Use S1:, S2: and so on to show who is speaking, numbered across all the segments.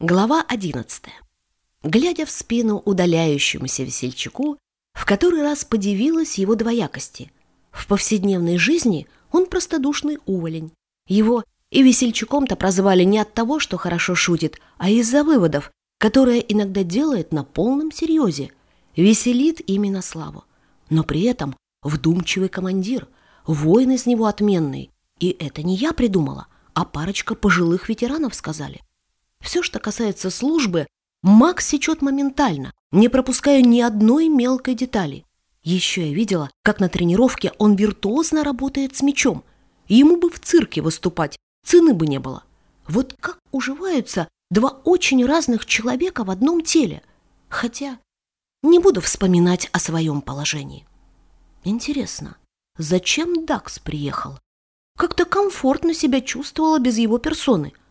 S1: Глава 11. Глядя в спину удаляющемуся весельчаку, в который раз подивилась его двоякости. В повседневной жизни он простодушный уволень. Его и весельчаком-то прозвали не от того, что хорошо шутит, а из-за выводов, которые иногда делает на полном серьезе. Веселит именно славу. Но при этом вдумчивый командир, воин из него отменный. И это не я придумала, а парочка пожилых ветеранов сказали. Все, что касается службы, Макс сечет моментально, не пропуская ни одной мелкой детали. Еще я видела, как на тренировке он виртуозно работает с мячом. Ему бы в цирке выступать, цены бы не было. Вот как уживаются два очень разных человека в одном теле. Хотя не буду вспоминать о своем положении. Интересно, зачем Дакс приехал? Как-то комфортно себя чувствовала без его персоны –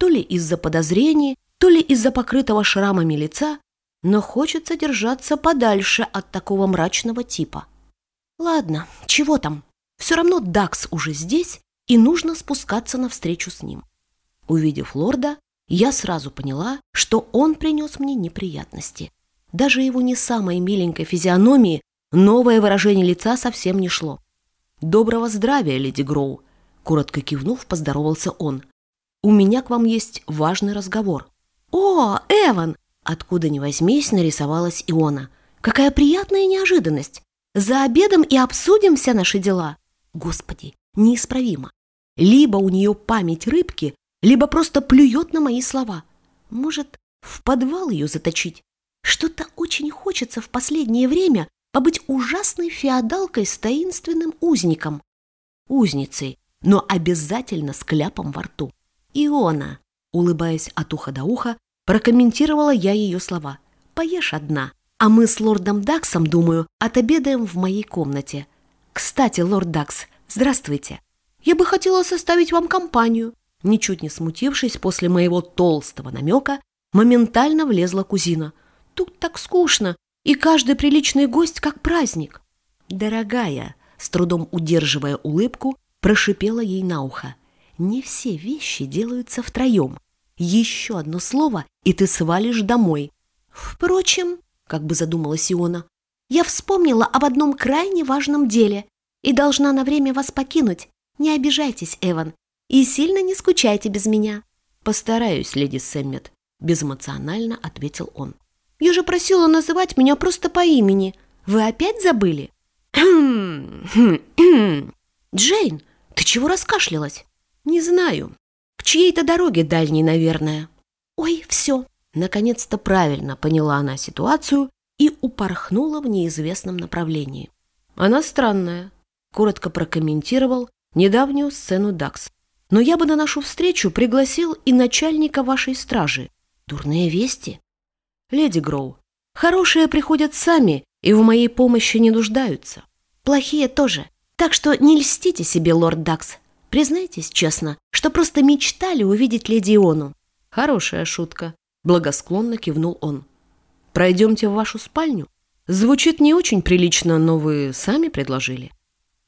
S1: то ли из-за подозрений, то ли из-за покрытого шрамами лица, но хочется держаться подальше от такого мрачного типа. Ладно, чего там? Все равно Дакс уже здесь, и нужно спускаться навстречу с ним. Увидев лорда, я сразу поняла, что он принес мне неприятности. Даже его не самой миленькой физиономии новое выражение лица совсем не шло. «Доброго здравия, леди Гроу!» Коротко кивнув, поздоровался он. У меня к вам есть важный разговор». «О, Эван!» Откуда ни возьмись, нарисовалась Иона. «Какая приятная неожиданность! За обедом и обсудим все наши дела!» Господи, неисправимо. Либо у нее память рыбки, либо просто плюет на мои слова. Может, в подвал ее заточить? Что-то очень хочется в последнее время побыть ужасной феодалкой с таинственным узником. Узницей, но обязательно с кляпом во рту. «Иона», — улыбаясь от уха до уха, прокомментировала я ее слова. «Поешь одна, а мы с лордом Даксом, думаю, отобедаем в моей комнате. Кстати, лорд Дакс, здравствуйте. Я бы хотела составить вам компанию». Ничуть не смутившись после моего толстого намека, моментально влезла кузина. «Тут так скучно, и каждый приличный гость как праздник». «Дорогая», с трудом удерживая улыбку, прошипела ей на ухо. Не все вещи делаются втроем. Еще одно слово, и ты свалишь домой. Впрочем, как бы задумалась Иона, я вспомнила об одном крайне важном деле и должна на время вас покинуть. Не обижайтесь, Эван, и сильно не скучайте без меня. Постараюсь, леди Сэммет, безэмоционально ответил он. Я же просила называть меня просто по имени. Вы опять забыли? Джейн, ты чего раскашлялась? Не знаю. К чьей-то дороге дальней, наверное. Ой, все. Наконец-то правильно поняла она ситуацию и упорхнула в неизвестном направлении. Она странная. Коротко прокомментировал недавнюю сцену Дакс. Но я бы на нашу встречу пригласил и начальника вашей стражи. Дурные вести? Леди Гроу, хорошие приходят сами и в моей помощи не нуждаются. Плохие тоже. Так что не льстите себе, лорд Дакс. Признайтесь честно, что просто мечтали увидеть леди Иону. Хорошая шутка. Благосклонно кивнул он. Пройдемте в вашу спальню. Звучит не очень прилично, но вы сами предложили.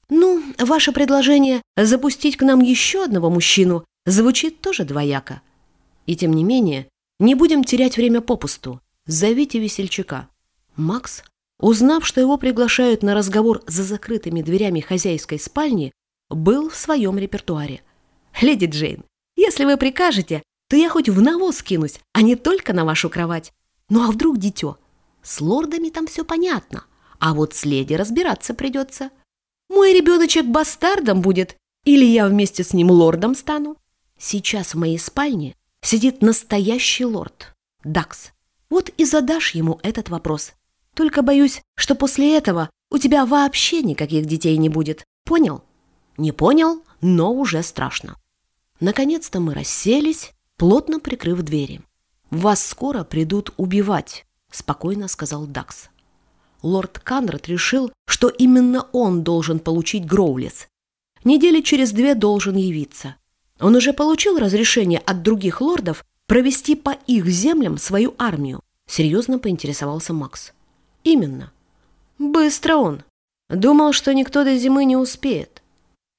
S1: Ну, ваше предложение запустить к нам еще одного мужчину звучит тоже двояко. И тем не менее, не будем терять время попусту. Зовите весельчака. Макс, узнав, что его приглашают на разговор за закрытыми дверями хозяйской спальни, был в своем репертуаре. «Леди Джейн, если вы прикажете, то я хоть в навоз кинусь, а не только на вашу кровать. Ну а вдруг дитё? С лордами там все понятно, а вот с леди разбираться придется. Мой ребеночек бастардом будет, или я вместе с ним лордом стану? Сейчас в моей спальне сидит настоящий лорд, Дакс. Вот и задашь ему этот вопрос. Только боюсь, что после этого у тебя вообще никаких детей не будет. Понял?» Не понял, но уже страшно. Наконец-то мы расселись, плотно прикрыв двери. «Вас скоро придут убивать», — спокойно сказал Дакс. Лорд Канрад решил, что именно он должен получить Гроулис. Недели через две должен явиться. Он уже получил разрешение от других лордов провести по их землям свою армию. Серьезно поинтересовался Макс. Именно. Быстро он. Думал, что никто до зимы не успеет.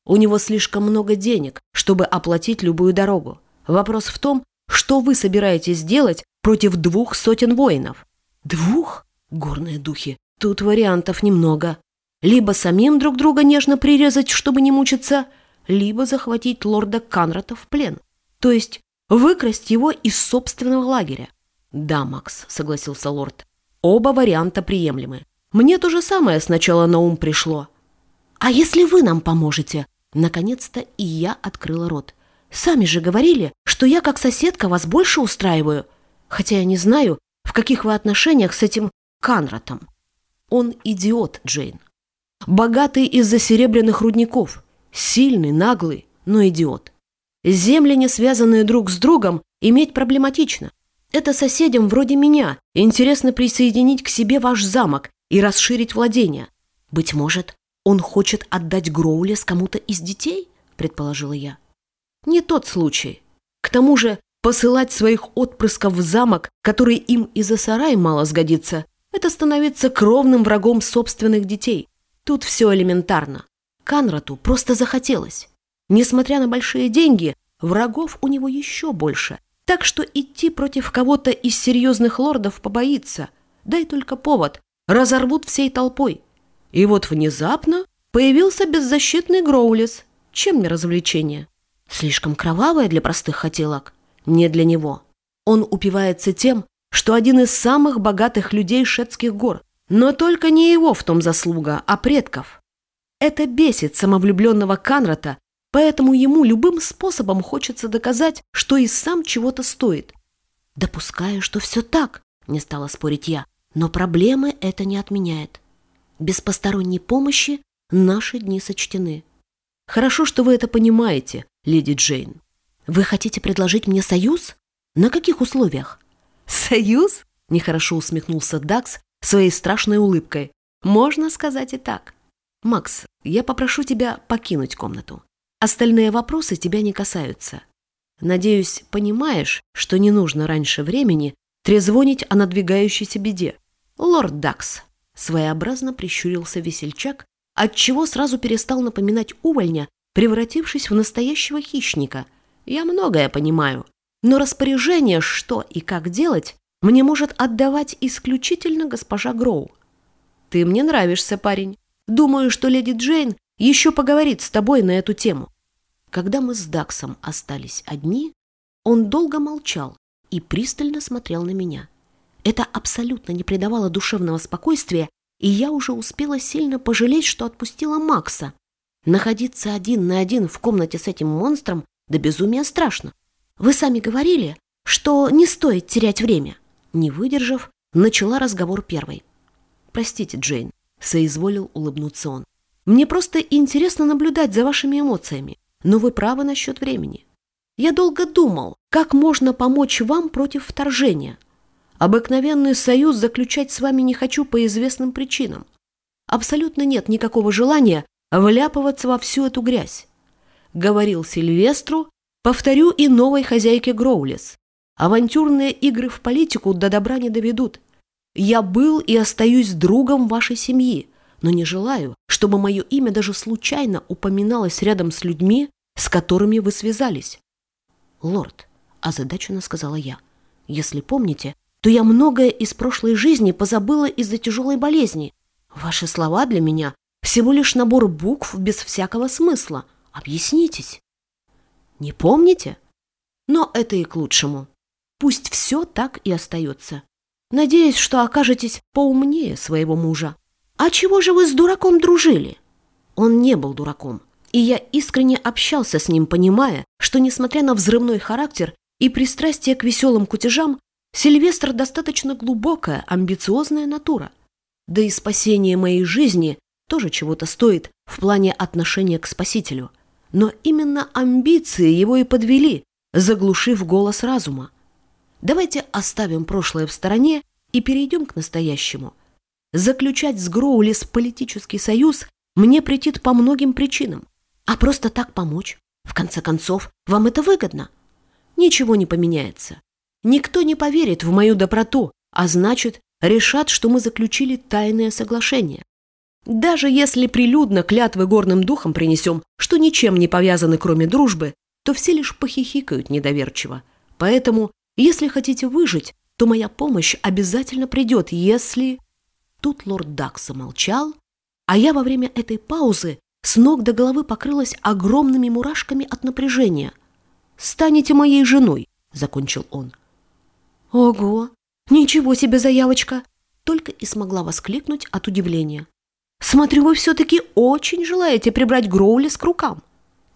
S1: У него слишком много денег, чтобы оплатить любую дорогу. Вопрос в том, что вы собираетесь делать против двух сотен воинов. Двух? Горные духи. Тут вариантов немного. Либо самим друг друга нежно прирезать, чтобы не мучиться, либо захватить лорда Канрата в плен. То есть выкрасть его из собственного лагеря. Да, Макс, согласился лорд. Оба варианта приемлемы. Мне то же самое сначала на ум пришло. А если вы нам поможете? Наконец-то и я открыла рот. Сами же говорили, что я как соседка вас больше устраиваю. Хотя я не знаю, в каких вы отношениях с этим Канратом. Он идиот, Джейн. Богатый из-за серебряных рудников. Сильный, наглый, но идиот. Земли, не связанные друг с другом, иметь проблематично. Это соседям вроде меня интересно присоединить к себе ваш замок и расширить владения. Быть может, он хочет отдать Гроулес кому-то из детей, предположила я. Не тот случай. К тому же посылать своих отпрысков в замок, который им из-за сарая мало сгодится, это становиться кровным врагом собственных детей. Тут все элементарно. Канрату просто захотелось. Несмотря на большие деньги, врагов у него еще больше. Так что идти против кого-то из серьезных лордов побоится. Дай только повод. Разорвут всей толпой. И вот внезапно появился беззащитный Гроулис. Чем не развлечение? Слишком кровавое для простых хотелок? Не для него. Он упивается тем, что один из самых богатых людей Шетских гор. Но только не его в том заслуга, а предков. Это бесит самовлюбленного Канрата, поэтому ему любым способом хочется доказать, что и сам чего-то стоит. Допускаю, что все так, не стала спорить я, но проблемы это не отменяет. Без посторонней помощи наши дни сочтены. Хорошо, что вы это понимаете, леди Джейн. Вы хотите предложить мне союз? На каких условиях? Союз? Нехорошо усмехнулся Дакс своей страшной улыбкой. Можно сказать и так. Макс, я попрошу тебя покинуть комнату. Остальные вопросы тебя не касаются. Надеюсь, понимаешь, что не нужно раньше времени трезвонить о надвигающейся беде. Лорд Дакс, своеобразно прищурился весельчак, отчего сразу перестал напоминать увольня, превратившись в настоящего хищника. Я многое понимаю, но распоряжение, что и как делать, мне может отдавать исключительно госпожа Гроу. Ты мне нравишься, парень. Думаю, что леди Джейн еще поговорит с тобой на эту тему. Когда мы с Даксом остались одни, он долго молчал и пристально смотрел на меня. Это абсолютно не придавало душевного спокойствия, и я уже успела сильно пожалеть, что отпустила Макса. Находиться один на один в комнате с этим монстром до безумия страшно. Вы сами говорили, что не стоит терять время. Не выдержав, начала разговор первой. Простите, Джейн, соизволил улыбнуться он. Мне просто интересно наблюдать за вашими эмоциями, но вы правы насчет времени. Я долго думал, как можно помочь вам против вторжения. Обыкновенный союз заключать с вами не хочу по известным причинам. Абсолютно нет никакого желания вляпываться во всю эту грязь. Говорил Сильвестру, повторю и новой хозяйке Гроулис. Авантюрные игры в политику до добра не доведут. Я был и остаюсь другом вашей семьи, но не желаю, чтобы мое имя даже случайно упоминалось рядом с людьми, с которыми вы связались. Лорд, озадаченно сказала я, если помните, то я многое из прошлой жизни позабыла из-за тяжелой болезни. Ваши слова для меня всего лишь набор букв без всякого смысла. Объяснитесь. Не помните? Но это и к лучшему. Пусть все так и остается. Надеюсь, что окажетесь поумнее своего мужа. А чего же вы с дураком дружили? Он не был дураком. И я искренне общался с ним, понимая, что, несмотря на взрывной характер и пристрастие к веселым кутежам, Сильвестр достаточно глубокая, амбициозная натура. Да и спасение моей жизни тоже чего-то стоит в плане отношения к спасителю. Но именно амбиции его и подвели, заглушив голос разума. Давайте оставим прошлое в стороне и перейдем к настоящему. Заключать с Гроулис политический союз мне претит по многим причинам. А просто так помочь? В конце концов, вам это выгодно? Ничего не поменяется. Никто не поверит в мою доброту, а значит, решат, что мы заключили тайное соглашение. Даже если прилюдно клятвы горным духом принесем, что ничем не повязаны, кроме дружбы, то все лишь похихикают недоверчиво. Поэтому, если хотите выжить, то моя помощь обязательно придет, если...» Тут лорд Дак замолчал, а я во время этой паузы с ног до головы покрылась огромными мурашками от напряжения. «Станете моей женой», — закончил он. «Ого! Ничего себе заявочка!» Только и смогла воскликнуть от удивления. «Смотрю, вы все-таки очень желаете прибрать Гроулис к рукам.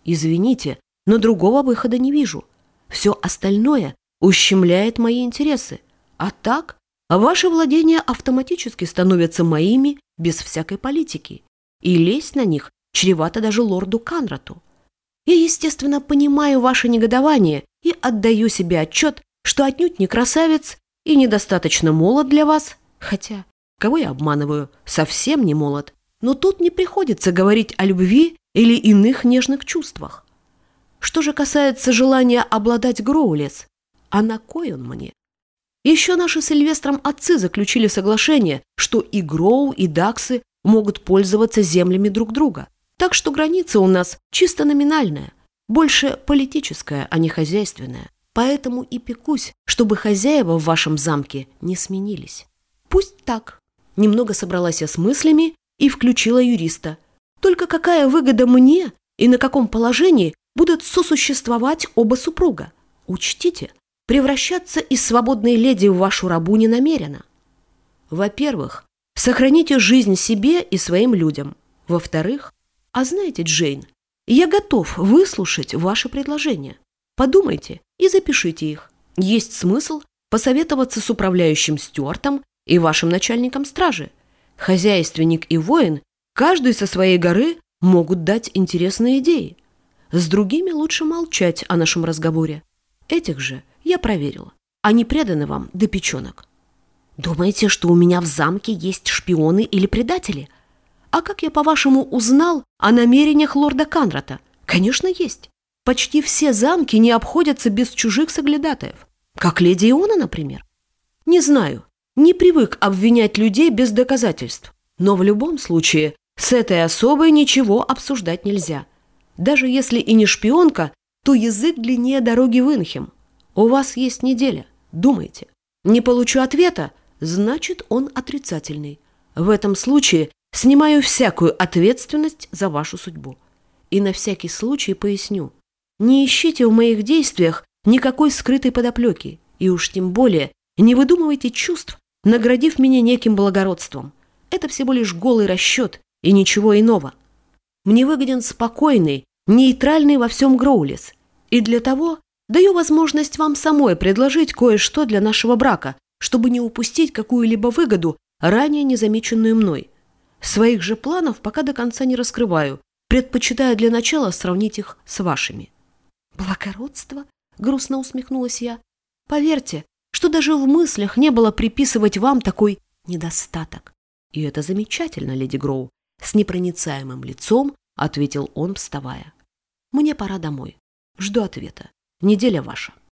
S1: Извините, но другого выхода не вижу. Все остальное ущемляет мои интересы. А так, ваши владения автоматически становятся моими без всякой политики. И лезть на них чревато даже лорду Канрату. Я, естественно, понимаю ваше негодование и отдаю себе отчет, что отнюдь не красавец и недостаточно молод для вас, хотя, кого я обманываю, совсем не молод, но тут не приходится говорить о любви или иных нежных чувствах. Что же касается желания обладать Гроулес, а на кой он мне? Еще наши с Сильвестром отцы заключили соглашение, что и Гроу, и Даксы могут пользоваться землями друг друга. Так что граница у нас чисто номинальная, больше политическая, а не хозяйственная. Поэтому и пекусь, чтобы хозяева в вашем замке не сменились. Пусть так. Немного собралась я с мыслями и включила юриста. Только какая выгода мне и на каком положении будут сосуществовать оба супруга? Учтите, превращаться из свободной леди в вашу рабу не намерена. Во-первых, сохраните жизнь себе и своим людям. Во-вторых, а знаете, Джейн, я готов выслушать ваши предложения. Подумайте и запишите их. Есть смысл посоветоваться с управляющим Стюартом и вашим начальником стражи. Хозяйственник и воин, каждый со своей горы, могут дать интересные идеи. С другими лучше молчать о нашем разговоре. Этих же я проверила. Они преданы вам до печенок. Думаете, что у меня в замке есть шпионы или предатели? А как я, по-вашему, узнал о намерениях лорда Канрата? Конечно, есть. Почти все замки не обходятся без чужих соглядатаев. Как леди Иона, например. Не знаю, не привык обвинять людей без доказательств. Но в любом случае с этой особой ничего обсуждать нельзя. Даже если и не шпионка, то язык длиннее дороги в Инхем. У вас есть неделя. Думайте. Не получу ответа, значит, он отрицательный. В этом случае Снимаю всякую ответственность за вашу судьбу. И на всякий случай поясню. Не ищите в моих действиях никакой скрытой подоплеки, и уж тем более не выдумывайте чувств, наградив меня неким благородством. Это всего лишь голый расчет и ничего иного. Мне выгоден спокойный, нейтральный во всем Гроулис. И для того даю возможность вам самой предложить кое-что для нашего брака, чтобы не упустить какую-либо выгоду, ранее незамеченную мной. Своих же планов пока до конца не раскрываю, предпочитая для начала сравнить их с вашими. «Благородство?» — грустно усмехнулась я. «Поверьте, что даже в мыслях не было приписывать вам такой недостаток. И это замечательно, леди Гроу. С непроницаемым лицом ответил он, вставая. Мне пора домой. Жду ответа. Неделя ваша.